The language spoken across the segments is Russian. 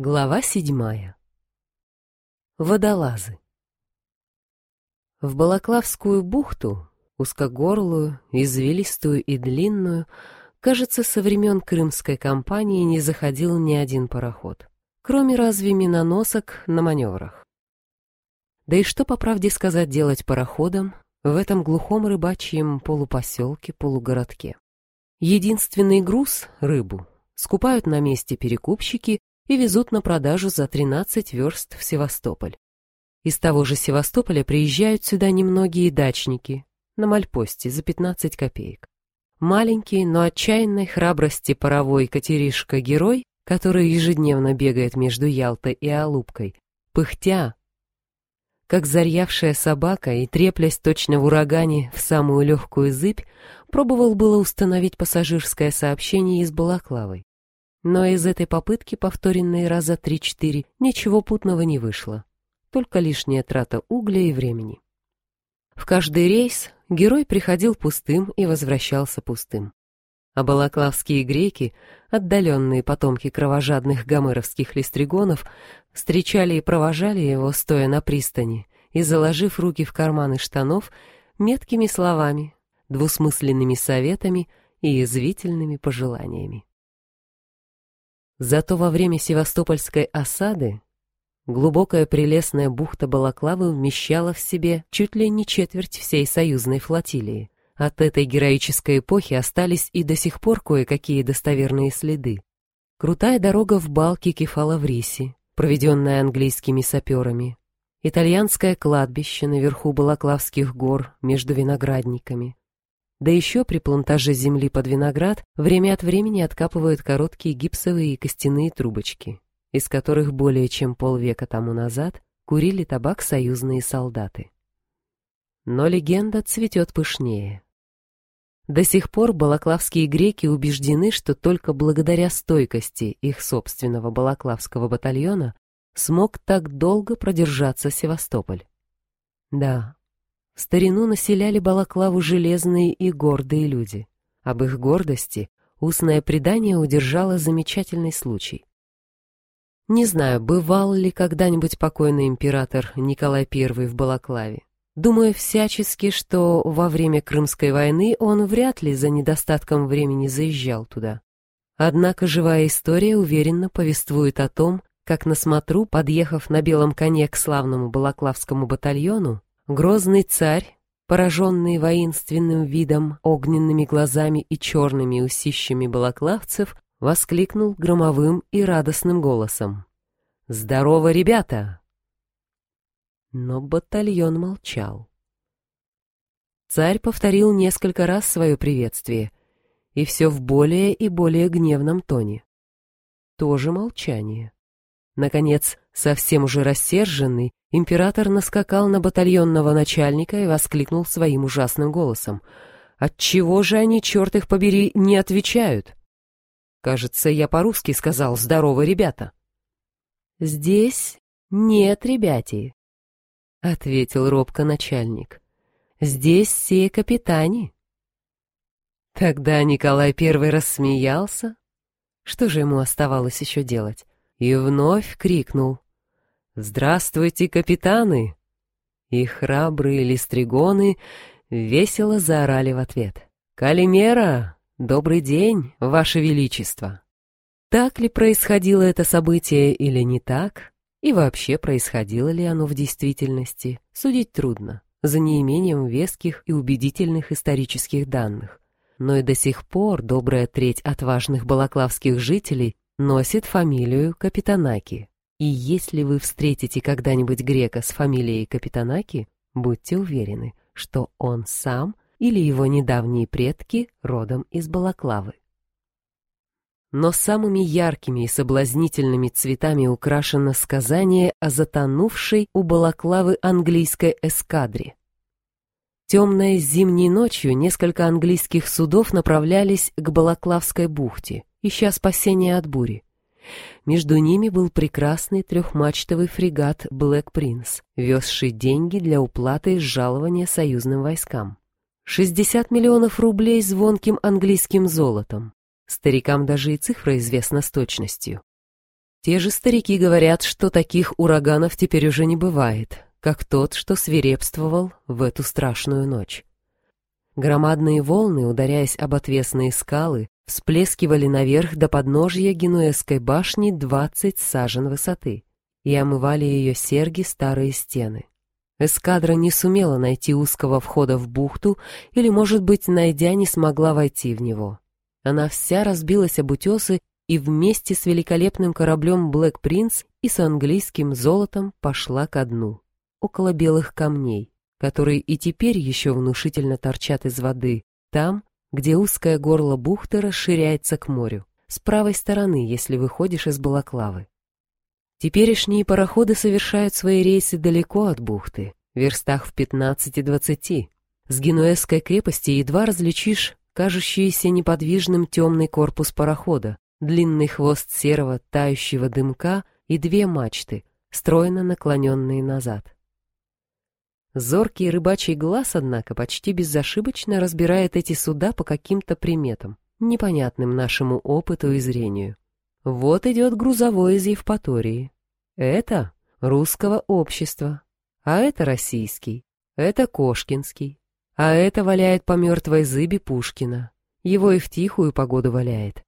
Глава седьмая. Водолазы. В Балаклавскую бухту, узкогорлую, извилистую и длинную, кажется, со времен Крымской кампании не заходил ни один пароход, кроме разве миноносок на маневрах. Да и что, по правде сказать, делать пароходам в этом глухом рыбачьем полупоселке, полугородке? Единственный груз — рыбу — скупают на месте перекупщики и везут на продажу за 13 верст в Севастополь. Из того же Севастополя приезжают сюда немногие дачники на мальпосте за 15 копеек. Маленький, но отчаянной храбрости паровой Катеришка-герой, который ежедневно бегает между Ялтой и Алубкой, пыхтя, как зарьявшая собака и треплясь точно в урагане в самую легкую зыбь, пробовал было установить пассажирское сообщение из Балаклавой. Но из этой попытки, повторенной раза три-четыре, ничего путного не вышло. Только лишняя трата угля и времени. В каждый рейс герой приходил пустым и возвращался пустым. А балаклавские греки, отдаленные потомки кровожадных гомеровских листригонов, встречали и провожали его, стоя на пристани, и, заложив руки в карманы штанов, меткими словами, двусмысленными советами и язвительными пожеланиями. Зато во время севастопольской осады глубокая прелестная бухта Балаклавы вмещала в себе чуть ли не четверть всей союзной флотилии. От этой героической эпохи остались и до сих пор кое-какие достоверные следы. Крутая дорога в Балке кефала проведенная английскими саперами. Итальянское кладбище наверху Балаклавских гор между виноградниками. Да еще при плантаже земли под виноград время от времени откапывают короткие гипсовые и костяные трубочки, из которых более чем полвека тому назад курили табак союзные солдаты. Но легенда цветет пышнее. До сих пор балаклавские греки убеждены, что только благодаря стойкости их собственного балаклавского батальона смог так долго продержаться Севастополь. Да, старину населяли Балаклаву железные и гордые люди. Об их гордости устное предание удержало замечательный случай. Не знаю, бывал ли когда-нибудь покойный император Николай I в Балаклаве. Думаю всячески, что во время Крымской войны он вряд ли за недостатком времени заезжал туда. Однако живая история уверенно повествует о том, как на смотру, подъехав на белом коне к славному Балаклавскому батальону, Грозный царь, пораженный воинственным видом, огненными глазами и черными усищами балаклавцев, воскликнул громовым и радостным голосом. «Здорово, ребята!» Но батальон молчал. Царь повторил несколько раз свое приветствие, и все в более и более гневном тоне. Тоже молчание. Наконец, совсем уже рассерженный, император наскакал на батальонного начальника и воскликнул своим ужасным голосом. «Отчего же они, черт их побери, не отвечают?» «Кажется, я по-русски сказал «здорово, ребята». «Здесь нет ребяти», — ответил робко начальник. «Здесь все капитане». Тогда Николай Первый рассмеялся. Что же ему оставалось еще делать? и вновь крикнул «Здравствуйте, капитаны!» И храбрые листригоны весело заорали в ответ «Калимера! Добрый день, Ваше Величество!» Так ли происходило это событие или не так? И вообще происходило ли оно в действительности? Судить трудно, за неимением веских и убедительных исторических данных. Но и до сих пор добрая треть отважных балаклавских жителей носит фамилию Капитанаки. И если вы встретите когда-нибудь грека с фамилией Капитанаки, будьте уверены, что он сам или его недавние предки родом из Балаклавы. Но самыми яркими и соблазнительными цветами украшено сказание о затонувшей у Балаклавы английской эскадре. Темной зимней ночью несколько английских судов направлялись к Балаклавской бухте, ища спасения от бури. Между ними был прекрасный трехмачтовый фрегат «Блэк Принц», везший деньги для уплаты жалования союзным войскам. 60 миллионов рублей звонким английским золотом. Старикам даже и цифра известна с точностью. Те же старики говорят, что таких ураганов теперь уже не бывает, как тот, что свирепствовал в эту страшную ночь. Громадные волны, ударяясь об отвесные скалы, всплескивали наверх до подножья Генуэзской башни двадцать сажен высоты и омывали ее серги старые стены. Эскадра не сумела найти узкого входа в бухту или, может быть, найдя, не смогла войти в него. Она вся разбилась об утесы и вместе с великолепным кораблем «Блэк Принц» и с английским золотом пошла ко дну, около белых камней, которые и теперь еще внушительно торчат из воды, там, где узкое горло бухты расширяется к морю, с правой стороны, если выходишь из Балаклавы. Теперешние пароходы совершают свои рейсы далеко от бухты, в верстах в 15-20. С Генуэзской крепости едва различишь кажущийся неподвижным темный корпус парохода, длинный хвост серого тающего дымка и две мачты, стройно наклоненные назад. Зоркий рыбачий глаз, однако, почти безошибочно разбирает эти суда по каким-то приметам, непонятным нашему опыту и зрению. Вот идет грузовой из Евпатории. Это русского общества, а это российский, это Кошкинский, а это валяет по мертвой зыбе Пушкина. Его и в тихую погоду валяет.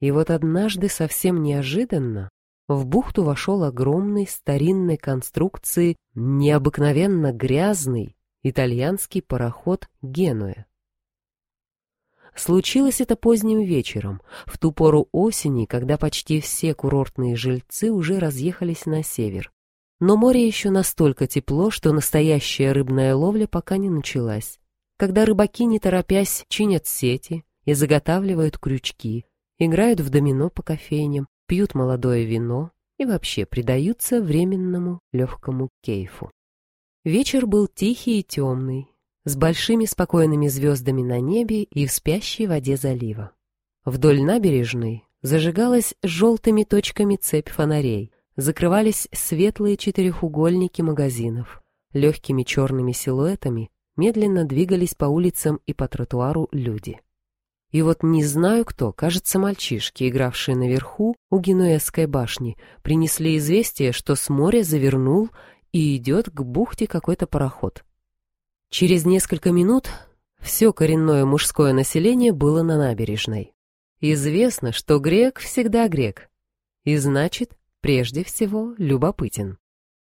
И вот однажды совсем неожиданно в бухту вошел огромный старинной конструкции необыкновенно грязный итальянский пароход «Генуя». Случилось это поздним вечером, в ту пору осени, когда почти все курортные жильцы уже разъехались на север. Но море еще настолько тепло, что настоящая рыбная ловля пока не началась. Когда рыбаки, не торопясь, чинят сети и заготавливают крючки, играют в домино по кофейням, пьют молодое вино и вообще предаются временному легкому кейфу. Вечер был тихий и темный, с большими спокойными звездами на небе и в спящей воде залива. Вдоль набережной зажигалась желтыми точками цепь фонарей, закрывались светлые четырехугольники магазинов. Легкими черными силуэтами медленно двигались по улицам и по тротуару люди. И вот не знаю кто, кажется, мальчишки, игравшие наверху у Генуэзской башни, принесли известие, что с моря завернул и идет к бухте какой-то пароход. Через несколько минут все коренное мужское население было на набережной. Известно, что грек всегда грек, и значит, прежде всего, любопытен.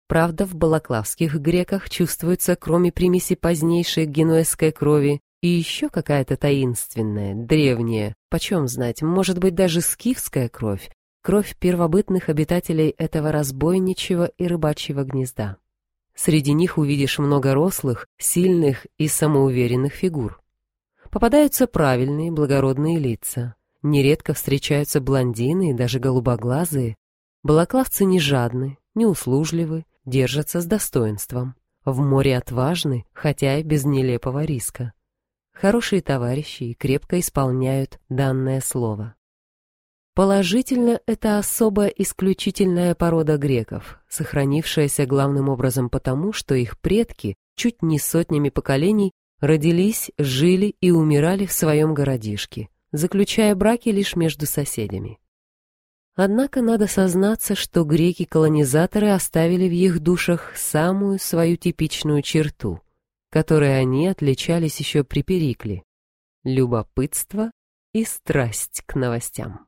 Правда, в балаклавских греках чувствуется, кроме примеси позднейшей генуэзской крови, и еще какая-то таинственная, древняя, почем знать, может быть, даже скифская кровь, кровь первобытных обитателей этого разбойничьего и рыбачьего гнезда. Среди них увидишь много рослых, сильных и самоуверенных фигур. Попадаются правильные, благородные лица. Нередко встречаются блондины и даже голубоглазые. Балаклавцы не жадны, не услужливы, держатся с достоинством. В море отважны, хотя и без нелепого риска. Хорошие товарищи и крепко исполняют данное слово. Положительно, это особая исключительная порода греков, сохранившаяся главным образом потому, что их предки чуть не сотнями поколений родились, жили и умирали в своем городишке, заключая браки лишь между соседями. Однако надо сознаться, что греки-колонизаторы оставили в их душах самую свою типичную черту, которой они отличались еще при Перикле — любопытство и страсть к новостям.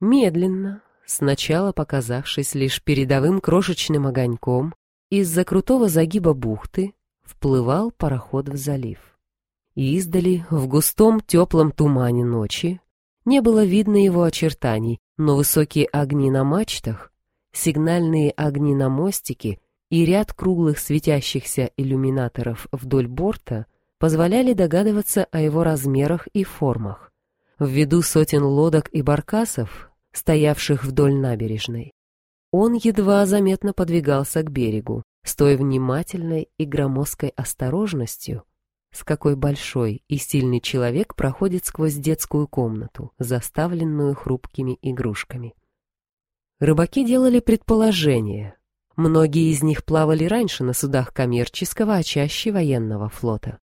Медленно, сначала показавшись лишь передовым крошечным огоньком, из-за крутого загиба бухты вплывал пароход в залив. И издали, в густом теплом тумане ночи, не было видно его очертаний, но высокие огни на мачтах, сигнальные огни на мостике и ряд круглых светящихся иллюминаторов вдоль борта позволяли догадываться о его размерах и формах. Ввиду сотен лодок и баркасов, стоявших вдоль набережной, он едва заметно подвигался к берегу, с той внимательной и громоздкой осторожностью, с какой большой и сильный человек проходит сквозь детскую комнату, заставленную хрупкими игрушками. Рыбаки делали предположения. Многие из них плавали раньше на судах коммерческого, а чаще военного флота.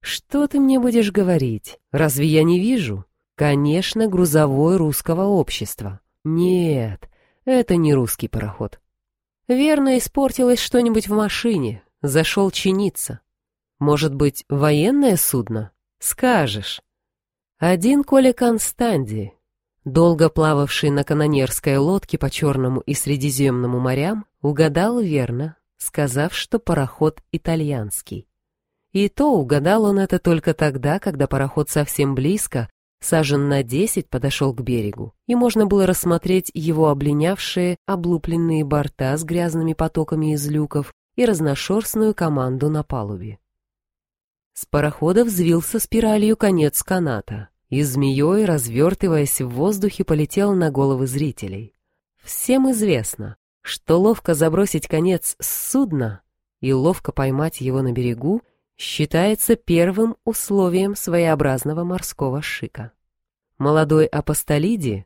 «Что ты мне будешь говорить? Разве я не вижу?» «Конечно, грузовое русского общества. Нет, это не русский пароход. Верно, испортилось что-нибудь в машине, зашел чиниться. Может быть, военное судно? Скажешь. Один Коля Констанди, долго плававший на канонерской лодке по Черному и Средиземному морям, угадал верно, сказав, что пароход итальянский. И то угадал он это только тогда, когда пароход совсем близко, сажен на десять, подошел к берегу, и можно было рассмотреть его облинявшие, облупленные борта с грязными потоками из люков и разношерстную команду на палубе. С парохода взвился спиралью конец каната и змеей, развертываясь в воздухе, полетел на головы зрителей. Всем известно, что ловко забросить конец с судна и ловко поймать его на берегу считается первым условием своеобразного морского шика. Молодой апостолиди,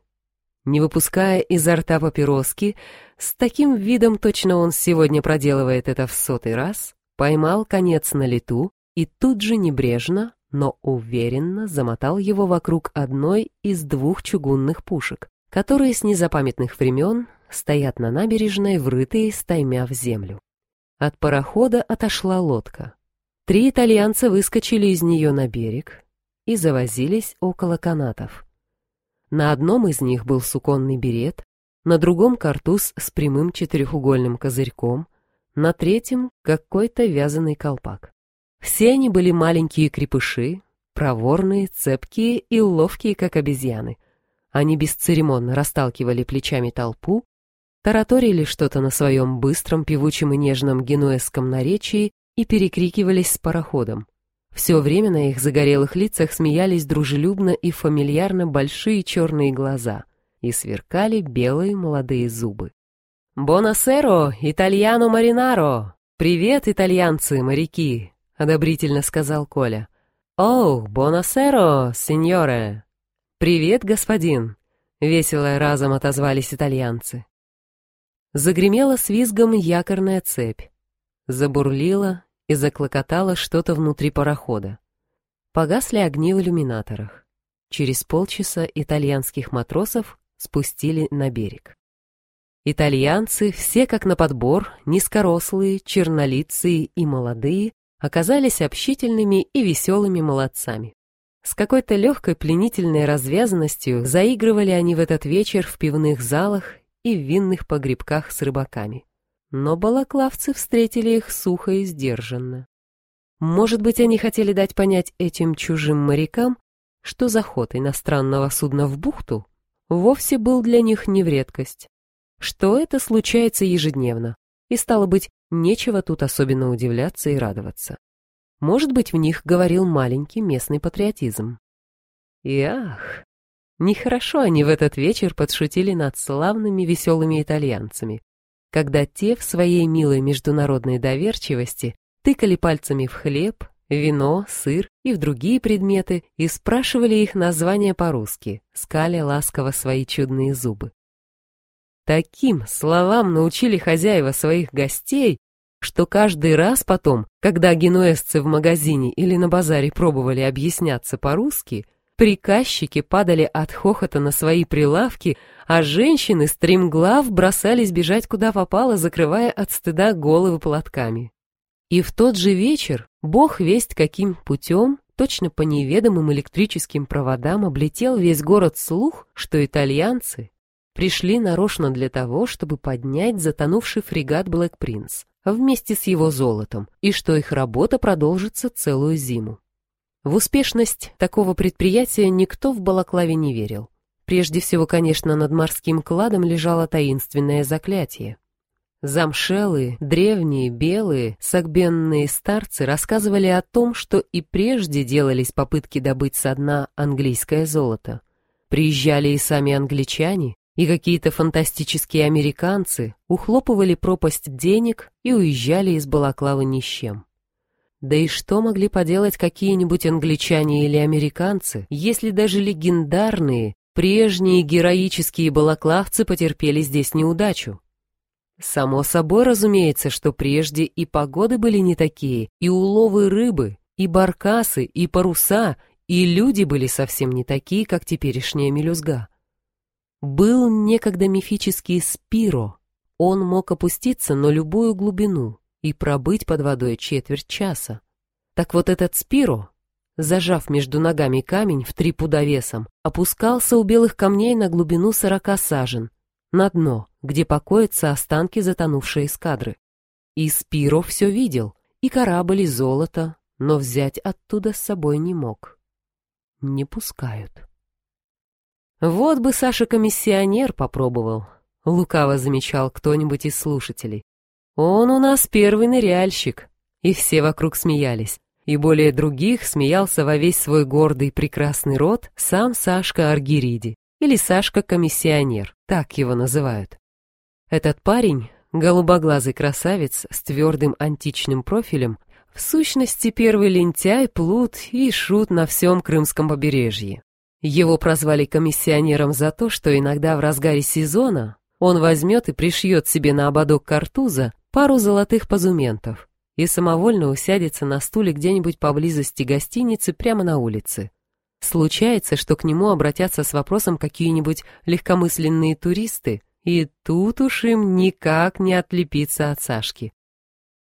не выпуская изо рта папироски, с таким видом точно он сегодня проделывает это в сотый раз, поймал конец на лету и тут же небрежно, но уверенно замотал его вокруг одной из двух чугунных пушек, которые с незапамятных времен стоят на набережной, врытые стаймя в землю. От парохода отошла лодка. Три итальянца выскочили из нее на берег и завозились около канатов. На одном из них был суконный берет, на другом картуз с прямым четырехугольным козырьком, на третьем какой-то вязаный колпак. Все они были маленькие крепыши, проворные, цепкие и ловкие, как обезьяны. Они бесцеремонно расталкивали плечами толпу, тараторили что-то на своем быстром, певучем и нежном генуэзском наречии и перекрикивались с пароходом. Все время на их загорелых лицах смеялись дружелюбно и фамильярно большие черные глаза и сверкали белые молодые зубы. «Бонасеро, итальяно маринаро! Привет, итальянцы, моряки! — одобрительно сказал Коля. «Оу, бонасеро, сеньоре!» «Привет, господин!» — весело разом отозвались итальянцы. Загремела с визгом якорная цепь. Забурлила и заклокотало что-то внутри парохода. Погасли огни в иллюминаторах. Через полчаса итальянских матросов спустили на берег. Итальянцы, все как на подбор, низкорослые, чернолицые и молодые, оказались общительными и веселыми молодцами. С какой-то легкой пленительной развязанностью заигрывали они в этот вечер в пивных залах и в винных погребках с рыбаками. Но балаклавцы встретили их сухо и сдержанно. Может быть, они хотели дать понять этим чужим морякам, что заход иностранного судна в бухту вовсе был для них не в редкость, что это случается ежедневно, и, стало быть, нечего тут особенно удивляться и радоваться. Может быть, в них говорил маленький местный патриотизм. И ах, нехорошо они в этот вечер подшутили над славными веселыми итальянцами, когда те в своей милой международной доверчивости тыкали пальцами в хлеб, вино, сыр и в другие предметы и спрашивали их названия по-русски, скаля ласково свои чудные зубы. Таким словам научили хозяева своих гостей, что каждый раз потом, когда генуэзцы в магазине или на базаре пробовали объясняться по-русски, приказчики падали от хохота на свои прилавки, а женщины стремглав бросались бежать куда попало, закрывая от стыда головы платками. И в тот же вечер, бог весть каким путем, точно по неведомым электрическим проводам облетел весь город слух, что итальянцы, пришли нарочно для того, чтобы поднять затонувший фрегат Блэк Принц вместе с его золотом, и что их работа продолжится целую зиму. В успешность такого предприятия никто в Балаклаве не верил. Прежде всего, конечно, над морским кладом лежало таинственное заклятие. Замшелые, древние, белые, сагбенные старцы рассказывали о том, что и прежде делались попытки добыть со дна английское золото. Приезжали и сами англичане, и какие-то фантастические американцы ухлопывали пропасть денег и уезжали из Балаклавы ни с чем. Да и что могли поделать какие-нибудь англичане или американцы, если даже легендарные, прежние героические балаклавцы потерпели здесь неудачу? Само собой разумеется, что прежде и погоды были не такие, и уловы рыбы, и баркасы, и паруса, и люди были совсем не такие, как теперешняя мелюзга. Был некогда мифический Спиро. Он мог опуститься на любую глубину и пробыть под водой четверть часа. Так вот этот Спиро, зажав между ногами камень в три пуда весом, опускался у белых камней на глубину сорока сажен, на дно, где покоятся останки затонувшей эскадры. И Спиро все видел, и корабль, и золото, но взять оттуда с собой не мог. Не пускают. Вот бы Саша-комиссионер попробовал, лукаво замечал кто-нибудь из слушателей. Он у нас первый ныряльщик. И все вокруг смеялись. И более других смеялся во весь свой гордый прекрасный род сам Сашка Аргириди, или Сашка-комиссионер, так его называют. Этот парень, голубоглазый красавец с твердым античным профилем, в сущности первый лентяй, плут и шут на всем крымском побережье. Его прозвали комиссионером за то, что иногда в разгаре сезона он возьмет и пришьет себе на ободок картуза пару золотых позументов и самовольно усядется на стуле где-нибудь поблизости гостиницы прямо на улице. Случается, что к нему обратятся с вопросом какие-нибудь легкомысленные туристы, и тут уж им никак не отлепиться от Сашки.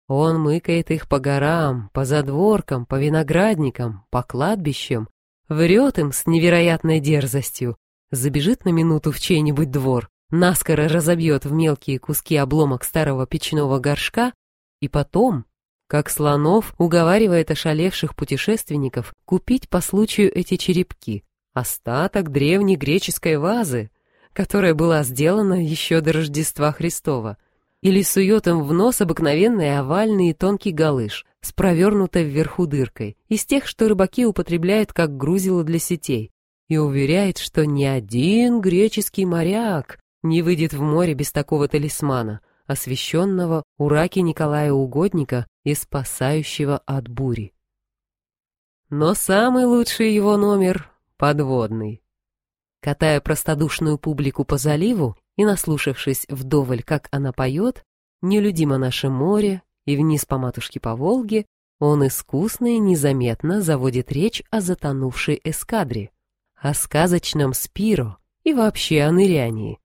Он мыкает их по горам, по задворкам, по виноградникам, по кладбищам, Врет им с невероятной дерзостью, забежит на минуту в чей-нибудь двор, наскоро разобьет в мелкие куски обломок старого печного горшка и потом, как слонов, уговаривает ошалевших путешественников купить по случаю эти черепки, остаток древней греческой вазы, которая была сделана еще до Рождества Христова, или сует им в нос обыкновенный овальный и тонкий галыш, с провернутой вверху дыркой, из тех, что рыбаки употребляют как грузило для сетей, и уверяет, что ни один греческий моряк не выйдет в море без такого талисмана, освященного у раки Николая Угодника и спасающего от бури. Но самый лучший его номер — подводный. Катая простодушную публику по заливу и наслушавшись вдоволь, как она поет, «Нелюдимо наше море», и вниз по матушке по Волге, он искусно и незаметно заводит речь о затонувшей эскадре, о сказочном Спиро и вообще о нырянии.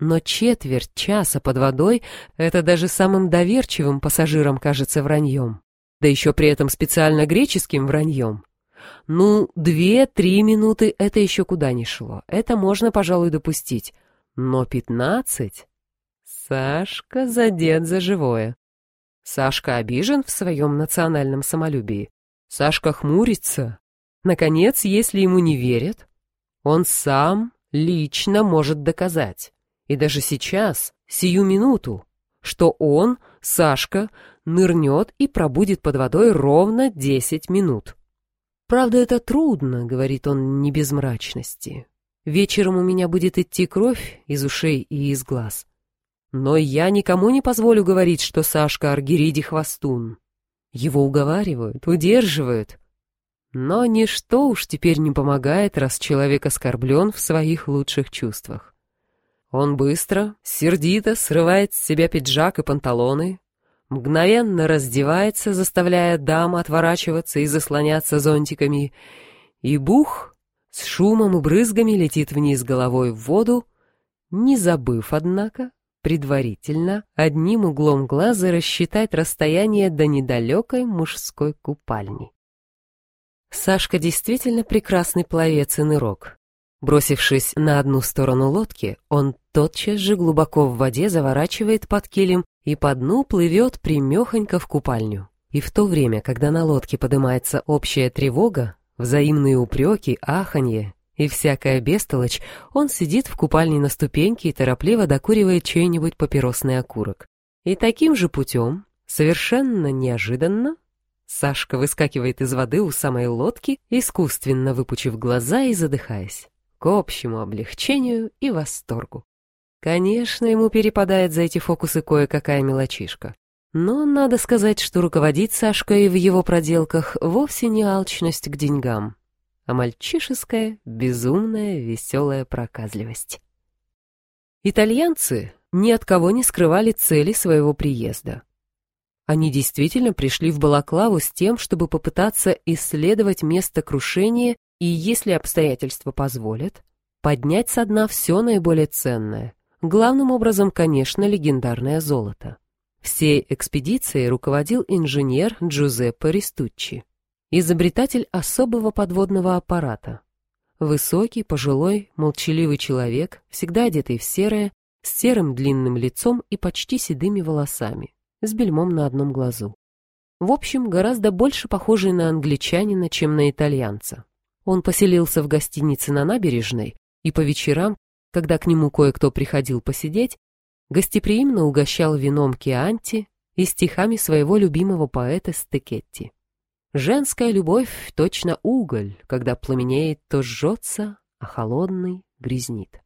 Но четверть часа под водой — это даже самым доверчивым пассажирам кажется враньем. Да еще при этом специально греческим враньем. Ну, две-три минуты — это еще куда ни шло. Это можно, пожалуй, допустить. Но пятнадцать... Сашка задет за живое. Сашка обижен в своем национальном самолюбии. Сашка хмурится. Наконец, если ему не верят, он сам лично может доказать. И даже сейчас, сию минуту, что он, Сашка, нырнет и пробудет под водой ровно десять минут. «Правда, это трудно», — говорит он не без мрачности. «Вечером у меня будет идти кровь из ушей и из глаз. Но я никому не позволю говорить, что Сашка Аргириди хвостун. Его уговаривают, удерживают. Но ничто уж теперь не помогает, раз человек оскорблен в своих лучших чувствах. Он быстро, сердито срывает с себя пиджак и панталоны, мгновенно раздевается, заставляя дам отворачиваться и заслоняться зонтиками, и бух с шумом и брызгами летит вниз головой в воду, не забыв, однако, предварительно одним углом глаза рассчитать расстояние до недалекой мужской купальни. Сашка действительно прекрасный пловец и нырок. Бросившись на одну сторону лодки, он тотчас же глубоко в воде заворачивает под килем и по дну плывет примехонько в купальню. И в то время, когда на лодке поднимается общая тревога, взаимные упреки, аханье, и всякая бестолочь, он сидит в купальне на ступеньке и торопливо докуривает чей-нибудь папиросный окурок. И таким же путем, совершенно неожиданно, Сашка выскакивает из воды у самой лодки, искусственно выпучив глаза и задыхаясь, к общему облегчению и восторгу. Конечно, ему перепадает за эти фокусы кое-какая мелочишка. Но надо сказать, что руководит Сашкой в его проделках вовсе не алчность к деньгам, а мальчишеская, безумная, веселая проказливость. Итальянцы ни от кого не скрывали цели своего приезда. Они действительно пришли в Балаклаву с тем, чтобы попытаться исследовать место крушения и, если обстоятельства позволят, поднять со дна все наиболее ценное. Главным образом, конечно, легендарное золото. Всей экспедицией руководил инженер Джузеппе Ристуччи, изобретатель особого подводного аппарата. Высокий, пожилой, молчаливый человек, всегда одетый в серое, с серым длинным лицом и почти седыми волосами, с бельмом на одном глазу. В общем, гораздо больше похожий на англичанина, чем на итальянца. Он поселился в гостинице на набережной, и по вечерам, когда к нему кое-кто приходил посидеть, гостеприимно угощал вином Кианти и стихами своего любимого поэта Стекетти. Женская любовь точно уголь, когда пламенеет, то жжется, а холодный грязнит.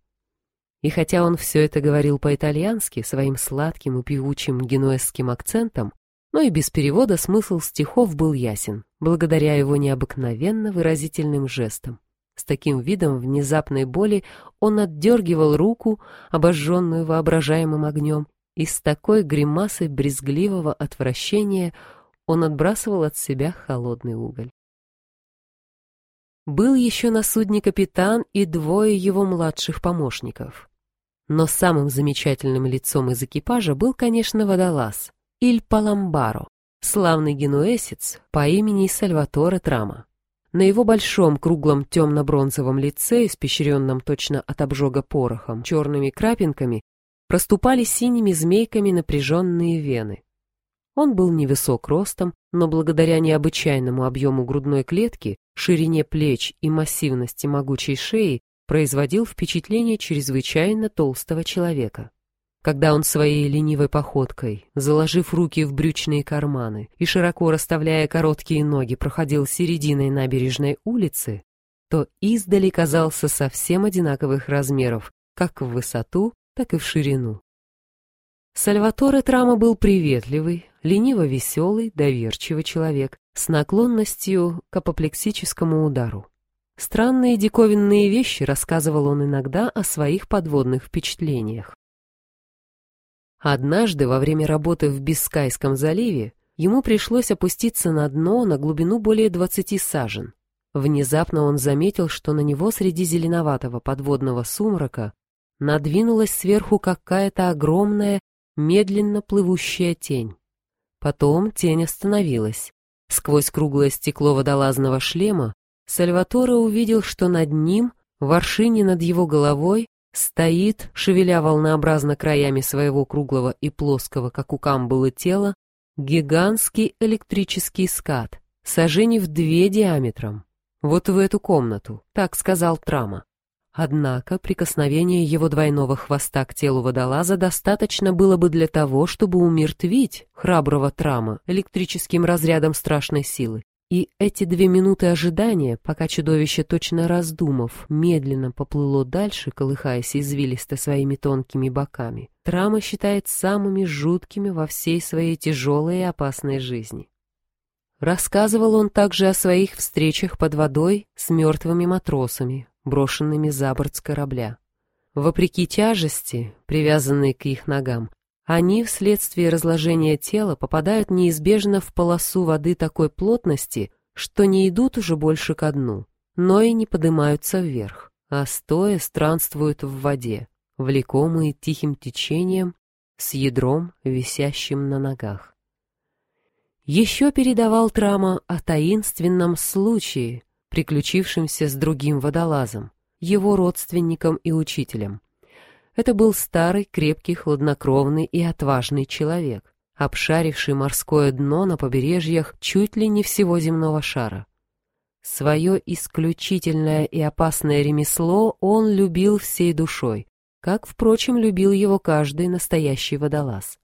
И хотя он все это говорил по-итальянски, своим сладким и певучим генуэзским акцентом, но и без перевода смысл стихов был ясен, благодаря его необыкновенно выразительным жестам. С таким видом внезапной боли он отдергивал руку, обожженную воображаемым огнем, и с такой гримасой брезгливого отвращения он отбрасывал от себя холодный уголь. Был еще на судне капитан и двое его младших помощников. Но самым замечательным лицом из экипажа был, конечно, водолаз, Иль Паламбаро, славный генуэсец по имени Сальваторе Трама. На его большом круглом темно-бронзовом лице, испещренном точно от обжога порохом, черными крапинками, проступали синими змейками напряженные вены. Он был невысок ростом, но благодаря необычайному объему грудной клетки, ширине плеч и массивности могучей шеи производил впечатление чрезвычайно толстого человека. Когда он своей ленивой походкой, заложив руки в брючные карманы и широко расставляя короткие ноги, проходил серединой набережной улицы, то издали казался совсем одинаковых размеров, как в высоту, так и в ширину. Сальваторе Трама был приветливый, лениво-веселый, доверчивый человек с наклонностью к апоплексическому удару. Странные диковинные вещи рассказывал он иногда о своих подводных впечатлениях. Однажды во время работы в Бискайском заливе ему пришлось опуститься на дно на глубину более 20 сажен. Внезапно он заметил, что на него среди зеленоватого подводного сумрака надвинулась сверху какая-то огромная, медленно плывущая тень. Потом тень остановилась. Сквозь круглое стекло водолазного шлема Сальваторе увидел, что над ним, в аршине над его головой, Стоит, шевеля волнообразно краями своего круглого и плоского, как у камбулы тела, гигантский электрический скат, сажений в две диаметром. Вот в эту комнату, так сказал Трама. Однако прикосновение его двойного хвоста к телу водолаза достаточно было бы для того, чтобы умертвить храброго Трама электрическим разрядом страшной силы. И эти две минуты ожидания, пока чудовище, точно раздумав, медленно поплыло дальше, колыхаясь извилисто своими тонкими боками, Трама считает самыми жуткими во всей своей тяжелой и опасной жизни. Рассказывал он также о своих встречах под водой с мертвыми матросами, брошенными за борт с корабля. Вопреки тяжести, привязанной к их ногам, они вследствие разложения тела попадают неизбежно в полосу воды такой плотности, что не идут уже больше ко дну, но и не поднимаются вверх, а стоя странствуют в воде, влекомые тихим течением, с ядром, висящим на ногах. Еще передавал Трама о таинственном случае, приключившемся с другим водолазом, его родственником и учителем. Это был старый, крепкий, хладнокровный и отважный человек, обшаривший морское дно на побережьях чуть ли не всего земного шара. Свое исключительное и опасное ремесло он любил всей душой, как, впрочем, любил его каждый настоящий водолаз.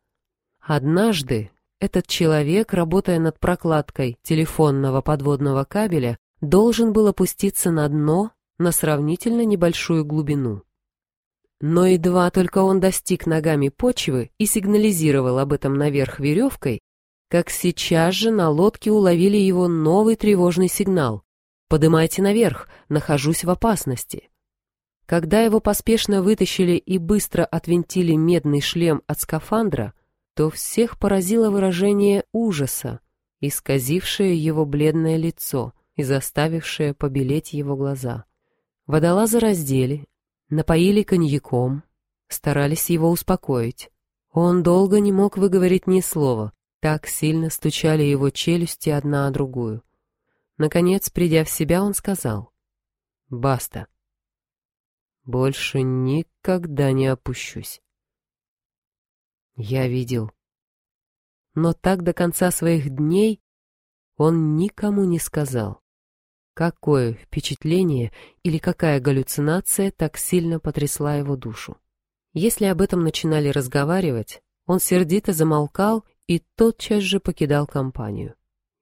Однажды этот человек, работая над прокладкой телефонного подводного кабеля, должен был опуститься на дно на сравнительно небольшую глубину. Но едва только он достиг ногами почвы и сигнализировал об этом наверх веревкой, как сейчас же на лодке уловили его новый тревожный сигнал. «Подымайте наверх, нахожусь в опасности». Когда его поспешно вытащили и быстро отвинтили медный шлем от скафандра, то всех поразило выражение ужаса, исказившее его бледное лицо и заставившее побелеть его глаза. Водолаза раздели, Напоили коньяком, старались его успокоить. Он долго не мог выговорить ни слова, так сильно стучали его челюсти одна о другую. Наконец, придя в себя, он сказал «Баста, больше никогда не опущусь». Я видел. Но так до конца своих дней он никому не сказал. Какое впечатление или какая галлюцинация так сильно потрясла его душу. Если об этом начинали разговаривать, он сердито замолкал и тотчас же покидал компанию.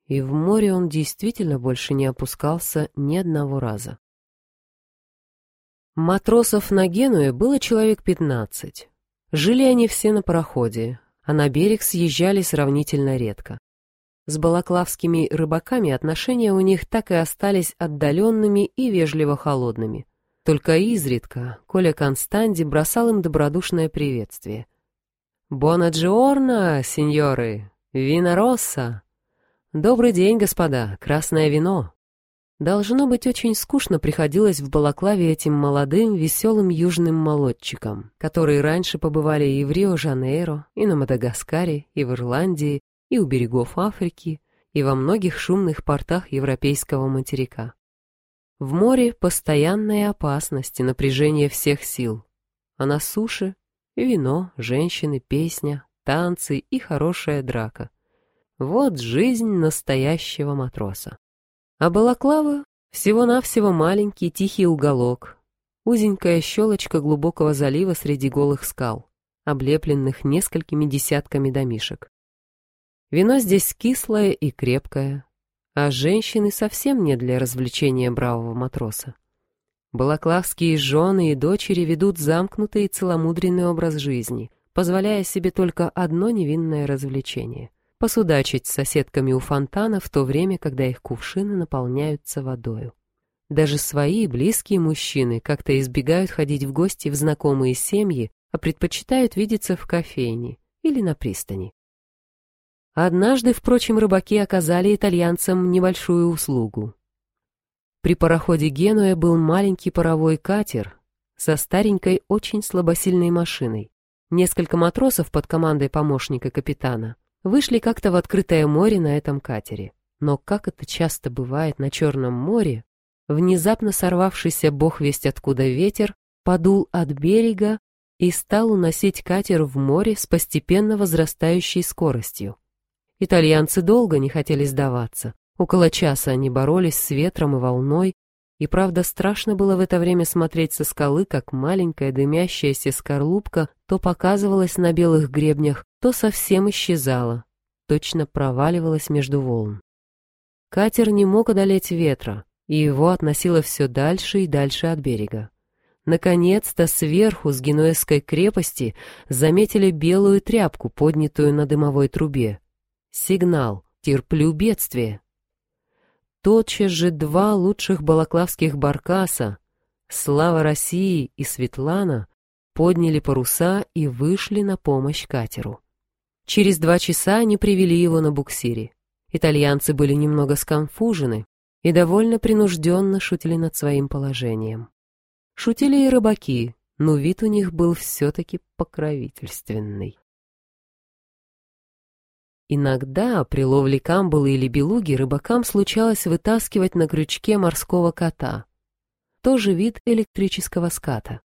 И в море он действительно больше не опускался ни одного раза. Матросов на Генуе было человек пятнадцать. Жили они все на пароходе, а на берег съезжали сравнительно редко. С балаклавскими рыбаками отношения у них так и остались отдаленными и вежливо холодными. Только изредка Коля Констанди бросал им добродушное приветствие. «Бонаджиорно, сеньоры! Вина Росса!» «Добрый день, господа! Красное вино!» Должно быть, очень скучно приходилось в Балаклаве этим молодым, веселым южным молодчикам, которые раньше побывали и в Рио-Жанейро, и на Мадагаскаре, и в Ирландии, и у берегов Африки, и во многих шумных портах европейского материка. В море постоянная опасность и напряжение всех сил, а на суше — вино, женщины, песня, танцы и хорошая драка. Вот жизнь настоящего матроса. А Балаклава — всего-навсего маленький тихий уголок, узенькая щелочка глубокого залива среди голых скал, облепленных несколькими десятками домишек. Вино здесь кислое и крепкое, а женщины совсем не для развлечения бравого матроса. Балаклавские жены и дочери ведут замкнутый и целомудренный образ жизни, позволяя себе только одно невинное развлечение — посудачить с соседками у фонтана в то время, когда их кувшины наполняются водою. Даже свои близкие мужчины как-то избегают ходить в гости в знакомые семьи, а предпочитают видеться в кофейне или на пристани. Однажды, впрочем, рыбаки оказали итальянцам небольшую услугу. При пароходе Генуя был маленький паровой катер со старенькой, очень слабосильной машиной. Несколько матросов под командой помощника капитана вышли как-то в открытое море на этом катере. Но, как это часто бывает на Черном море, внезапно сорвавшийся бог весть откуда ветер подул от берега и стал уносить катер в море с постепенно возрастающей скоростью. Итальянцы долго не хотели сдаваться. Около часа они боролись с ветром и волной, и, правда, страшно было в это время смотреть со скалы, как маленькая дымящаяся скорлупка то показывалась на белых гребнях, то совсем исчезала, точно проваливалась между волн. Катер не мог одолеть ветра, и его относило все дальше и дальше от берега. Наконец-то сверху с Генуэзской крепости заметили белую тряпку, поднятую на дымовой трубе. Сигнал. Терплю бедствие. Тотчас же два лучших балаклавских баркаса, Слава России и Светлана, подняли паруса и вышли на помощь катеру. Через два часа они привели его на буксире. Итальянцы были немного сконфужены и довольно принужденно шутили над своим положением. Шутили и рыбаки, но вид у них был все-таки покровительственный. Иногда при ловле камбалы или белуги рыбакам случалось вытаскивать на крючке морского кота. Тоже вид электрического ската.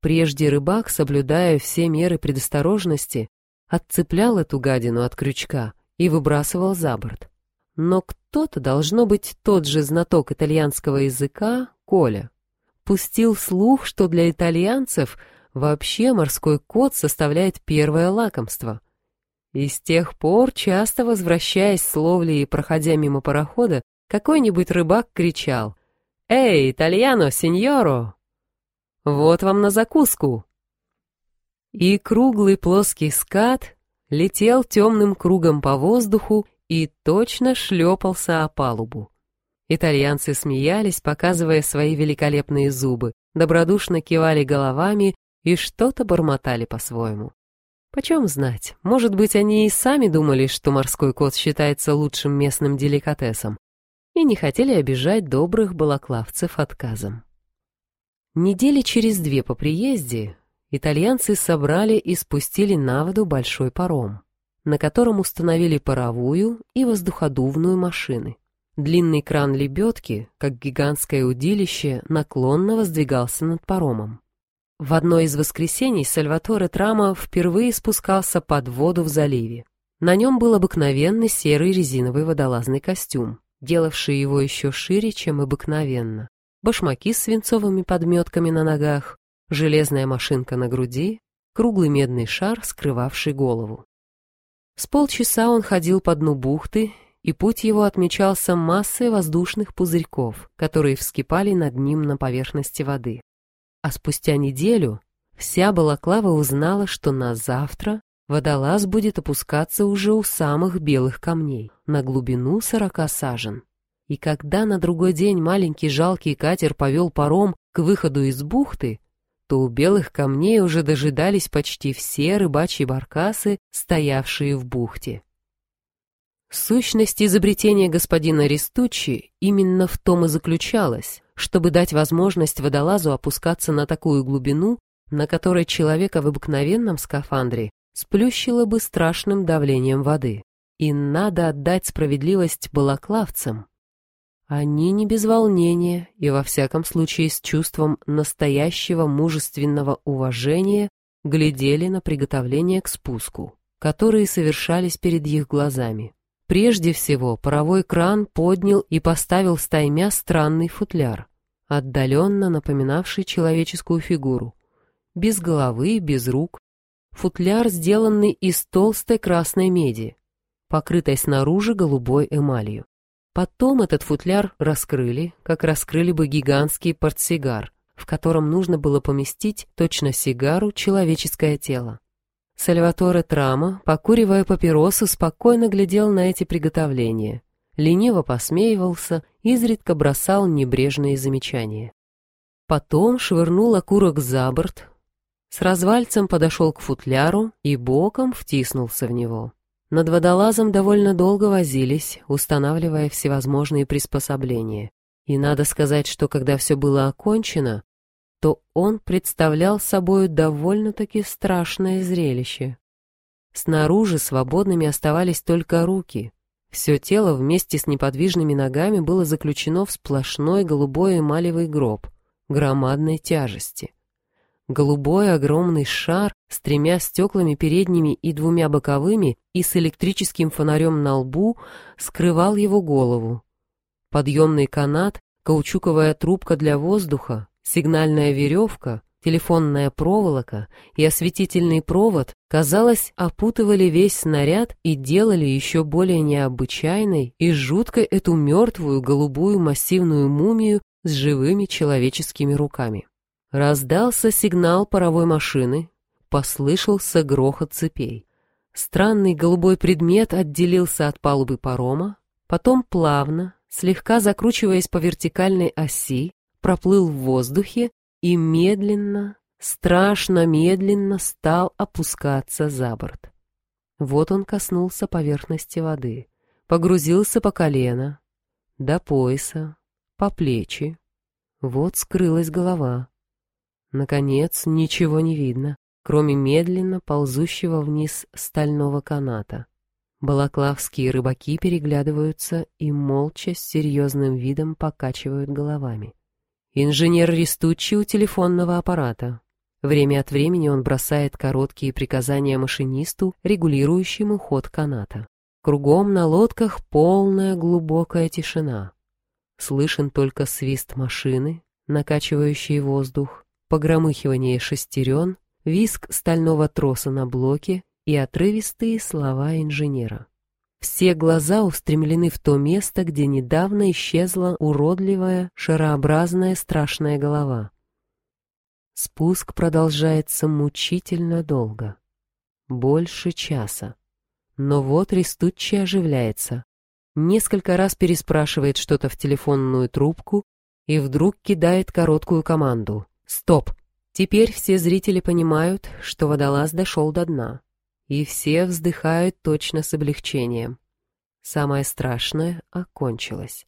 Прежде рыбак, соблюдая все меры предосторожности, отцеплял эту гадину от крючка и выбрасывал за борт. Но кто-то, должно быть тот же знаток итальянского языка, Коля, пустил слух, что для итальянцев вообще морской кот составляет первое лакомство — и с тех пор, часто возвращаясь с ловли и проходя мимо парохода, какой-нибудь рыбак кричал «Эй, итальяно, сеньоро! Вот вам на закуску!» И круглый плоский скат летел темным кругом по воздуху и точно шлепался о палубу. Итальянцы смеялись, показывая свои великолепные зубы, добродушно кивали головами и что-то бормотали по-своему. Почем знать, может быть, они и сами думали, что морской кот считается лучшим местным деликатесом, и не хотели обижать добрых балаклавцев отказом. Недели через две по приезде итальянцы собрали и спустили на воду большой паром, на котором установили паровую и воздуходувную машины. Длинный кран лебедки, как гигантское удилище, наклонно воздвигался над паромом. В одно из воскресений Сальваторе Трама впервые спускался под воду в заливе. На нем был обыкновенный серый резиновый водолазный костюм, делавший его еще шире, чем обыкновенно. Башмаки с свинцовыми подметками на ногах, железная машинка на груди, круглый медный шар, скрывавший голову. С полчаса он ходил по дну бухты, и путь его отмечался массой воздушных пузырьков, которые вскипали над ним на поверхности воды. А спустя неделю вся Балаклава узнала, что на завтра водолаз будет опускаться уже у самых белых камней, на глубину сорока сажен. И когда на другой день маленький жалкий катер повел паром к выходу из бухты, то у белых камней уже дожидались почти все рыбачьи баркасы, стоявшие в бухте. Сущность изобретения господина Ристуччи именно в том и заключалась, чтобы дать возможность водолазу опускаться на такую глубину, на которой человека в обыкновенном скафандре сплющило бы страшным давлением воды. И надо отдать справедливость балаклавцам. Они не без волнения и во всяком случае с чувством настоящего мужественного уважения глядели на приготовление к спуску, которые совершались перед их глазами. Прежде всего, паровой кран поднял и поставил стаймя странный футляр, отдаленно напоминавший человеческую фигуру. Без головы, без рук. Футляр, сделанный из толстой красной меди, покрытой снаружи голубой эмалью. Потом этот футляр раскрыли, как раскрыли бы гигантский портсигар, в котором нужно было поместить точно сигару человеческое тело. Сальваторе Трама, покуривая папиросу, спокойно глядел на эти приготовления, лениво посмеивался, изредка бросал небрежные замечания. Потом швырнул окурок за борт, с развальцем подошел к футляру и боком втиснулся в него. Над водолазом довольно долго возились, устанавливая всевозможные приспособления. И надо сказать, что когда все было окончено, то он представлял собой довольно-таки страшное зрелище. Снаружи свободными оставались только руки. Все тело вместе с неподвижными ногами было заключено в сплошной голубой эмалевый гроб громадной тяжести. Голубой огромный шар с тремя стеклами передними и двумя боковыми и с электрическим фонарем на лбу скрывал его голову. Подъемный канат, каучуковая трубка для воздуха, Сигнальная веревка, телефонная проволока и осветительный провод, казалось, опутывали весь снаряд и делали еще более необычайной и жуткой эту мертвую голубую массивную мумию с живыми человеческими руками. Раздался сигнал паровой машины, послышался грохот цепей. Странный голубой предмет отделился от палубы парома, потом плавно, слегка закручиваясь по вертикальной оси, проплыл в воздухе и медленно, страшно медленно стал опускаться за борт. Вот он коснулся поверхности воды, погрузился по колено, до пояса, по плечи. Вот скрылась голова. Наконец, ничего не видно, кроме медленно ползущего вниз стального каната. Балаклавские рыбаки переглядываются и молча с серьезным видом покачивают головами. Инженер Ристуччи у телефонного аппарата. Время от времени он бросает короткие приказания машинисту, регулирующему ход каната. Кругом на лодках полная глубокая тишина. Слышен только свист машины, накачивающий воздух, погромыхивание шестерен, виск стального троса на блоке и отрывистые слова инженера. Все глаза устремлены в то место, где недавно исчезла уродливая, шарообразная страшная голова. Спуск продолжается мучительно долго. Больше часа. Но вот Рестуччи оживляется. Несколько раз переспрашивает что-то в телефонную трубку и вдруг кидает короткую команду. «Стоп!» Теперь все зрители понимают, что водолаз дошел до дна и все вздыхают точно с облегчением. Самое страшное окончилось.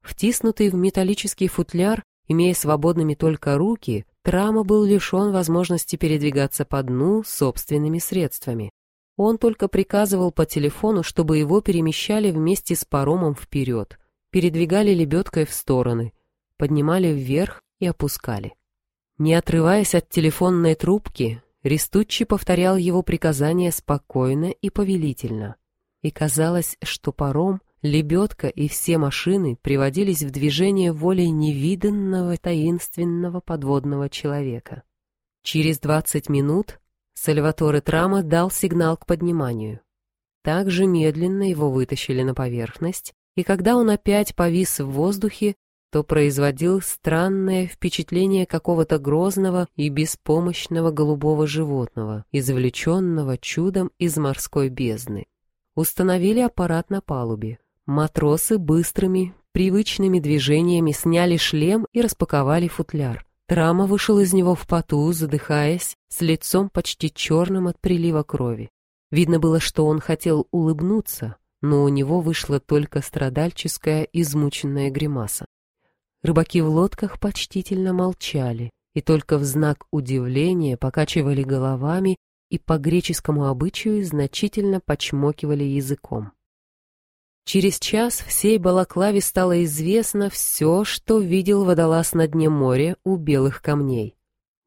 Втиснутый в металлический футляр Имея свободными только руки, Трама был лишен возможности передвигаться по дну собственными средствами. Он только приказывал по телефону, чтобы его перемещали вместе с паромом вперед, передвигали лебедкой в стороны, поднимали вверх и опускали. Не отрываясь от телефонной трубки, Рестуччи повторял его приказания спокойно и повелительно. И казалось, что паром, лебедка и все машины приводились в движение волей невиданного таинственного подводного человека. Через двадцать минут Сальваторе Трама дал сигнал к подниманию. Также медленно его вытащили на поверхность, и когда он опять повис в воздухе, то производил странное впечатление какого-то грозного и беспомощного голубого животного, извлеченного чудом из морской бездны. Установили аппарат на палубе. Матросы быстрыми, привычными движениями сняли шлем и распаковали футляр. Трама вышел из него в поту, задыхаясь, с лицом почти черным от прилива крови. Видно было, что он хотел улыбнуться, но у него вышла только страдальческая, измученная гримаса. Рыбаки в лодках почтительно молчали и только в знак удивления покачивали головами и по греческому обычаю значительно почмокивали языком. Через час всей Балаклаве стало известно все, что видел водолаз на дне моря у белых камней.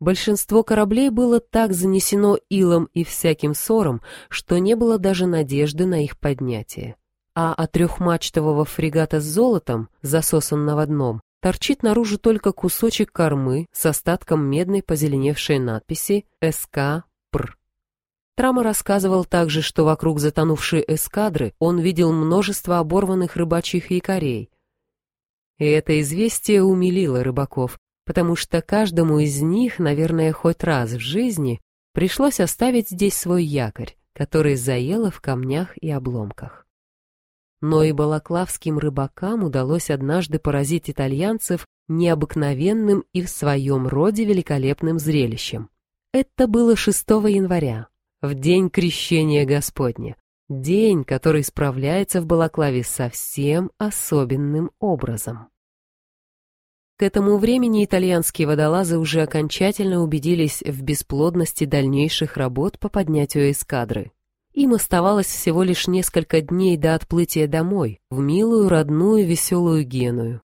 Большинство кораблей было так занесено илом и всяким ссором, что не было даже надежды на их поднятие. А от трехмачтового фрегата с золотом, засосанного дном, торчит наружу только кусочек кормы с остатком медной позеленевшей надписи «СК ПР». Трама рассказывал также, что вокруг затонувшей эскадры он видел множество оборванных рыбачьих якорей. И это известие умилило рыбаков, потому что каждому из них, наверное, хоть раз в жизни пришлось оставить здесь свой якорь, который заело в камнях и обломках. Но и балаклавским рыбакам удалось однажды поразить итальянцев необыкновенным и в своем роде великолепным зрелищем. Это было 6 января, в день крещения Господня, день, который справляется в Балаклаве совсем особенным образом. К этому времени итальянские водолазы уже окончательно убедились в бесплодности дальнейших работ по поднятию эскадры. Им оставалось всего лишь несколько дней до отплытия домой, в милую, родную, веселую Геную.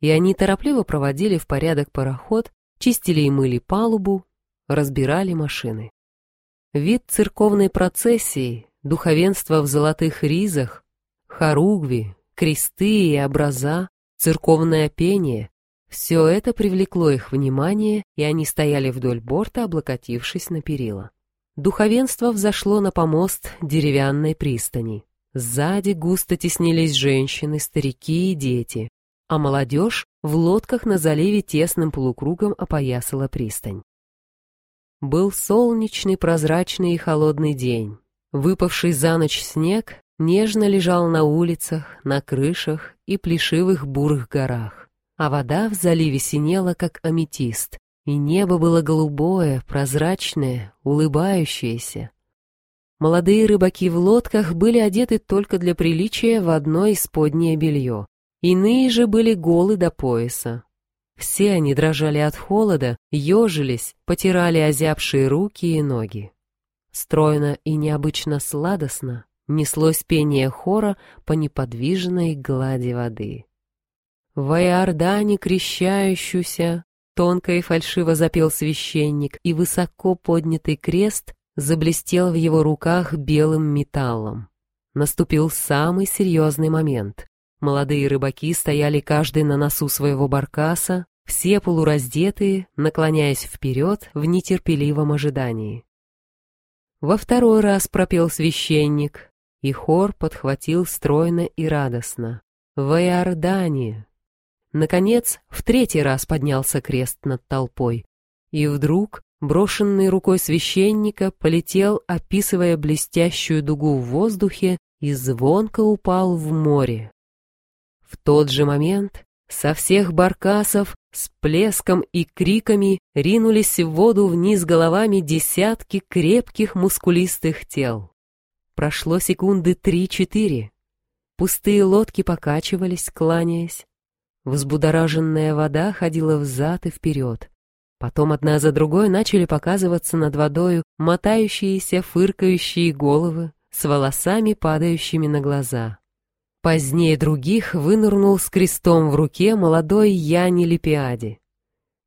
И они торопливо проводили в порядок пароход, чистили и мыли палубу, разбирали машины. Вид церковной процессии, духовенство в золотых ризах, хоругви, кресты и образа, церковное пение — все это привлекло их внимание, и они стояли вдоль борта, облокотившись на перила. Духовенство взошло на помост деревянной пристани. Сзади густо теснились женщины, старики и дети, а молодежь в лодках на заливе тесным полукругом опоясала пристань. Был солнечный, прозрачный и холодный день. Выпавший за ночь снег нежно лежал на улицах, на крышах и плешивых бурых горах, а вода в заливе синела, как аметист, и небо было голубое, прозрачное, улыбающееся. Молодые рыбаки в лодках были одеты только для приличия в одно исподнее белье. Иные же были голы до пояса. Все они дрожали от холода, ежились, потирали озябшие руки и ноги. Стройно и необычно сладостно неслось пение хора по неподвижной глади воды. В Иордане крещающуюся Тонко и фальшиво запел священник, и высоко поднятый крест заблестел в его руках белым металлом. Наступил самый серьезный момент. Молодые рыбаки стояли каждый на носу своего баркаса, все полураздетые, наклоняясь вперед в нетерпеливом ожидании. Во второй раз пропел священник, и хор подхватил стройно и радостно. «В Наконец, в третий раз поднялся крест над толпой. И вдруг, брошенный рукой священника, полетел, описывая блестящую дугу в воздухе, и звонко упал в море. В тот же момент со всех баркасов с плеском и криками ринулись в воду вниз головами десятки крепких мускулистых тел. Прошло секунды три-четыре. Пустые лодки покачивались, кланяясь. Взбудораженная вода ходила взад и вперед. Потом одна за другой начали показываться над водою мотающиеся, фыркающие головы с волосами, падающими на глаза. Позднее других вынырнул с крестом в руке молодой Яни Липиади.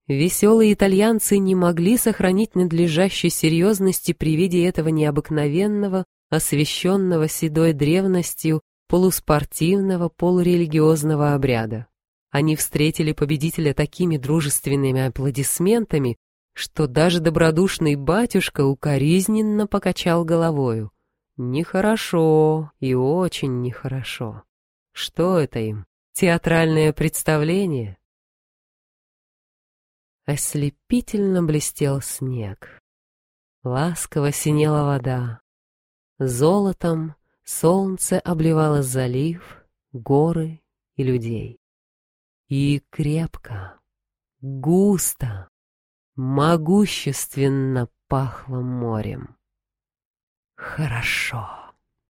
Веселые итальянцы не могли сохранить надлежащей серьезности при виде этого необыкновенного, освященного седой древностью полуспортивного, полурелигиозного обряда. Они встретили победителя такими дружественными аплодисментами, что даже добродушный батюшка укоризненно покачал головою. Нехорошо и очень нехорошо. Что это им? Театральное представление? Ослепительно блестел снег. Ласково синела вода. Золотом солнце обливало залив, горы и людей. И крепко, густо, могущественно пахло морем. Хорошо.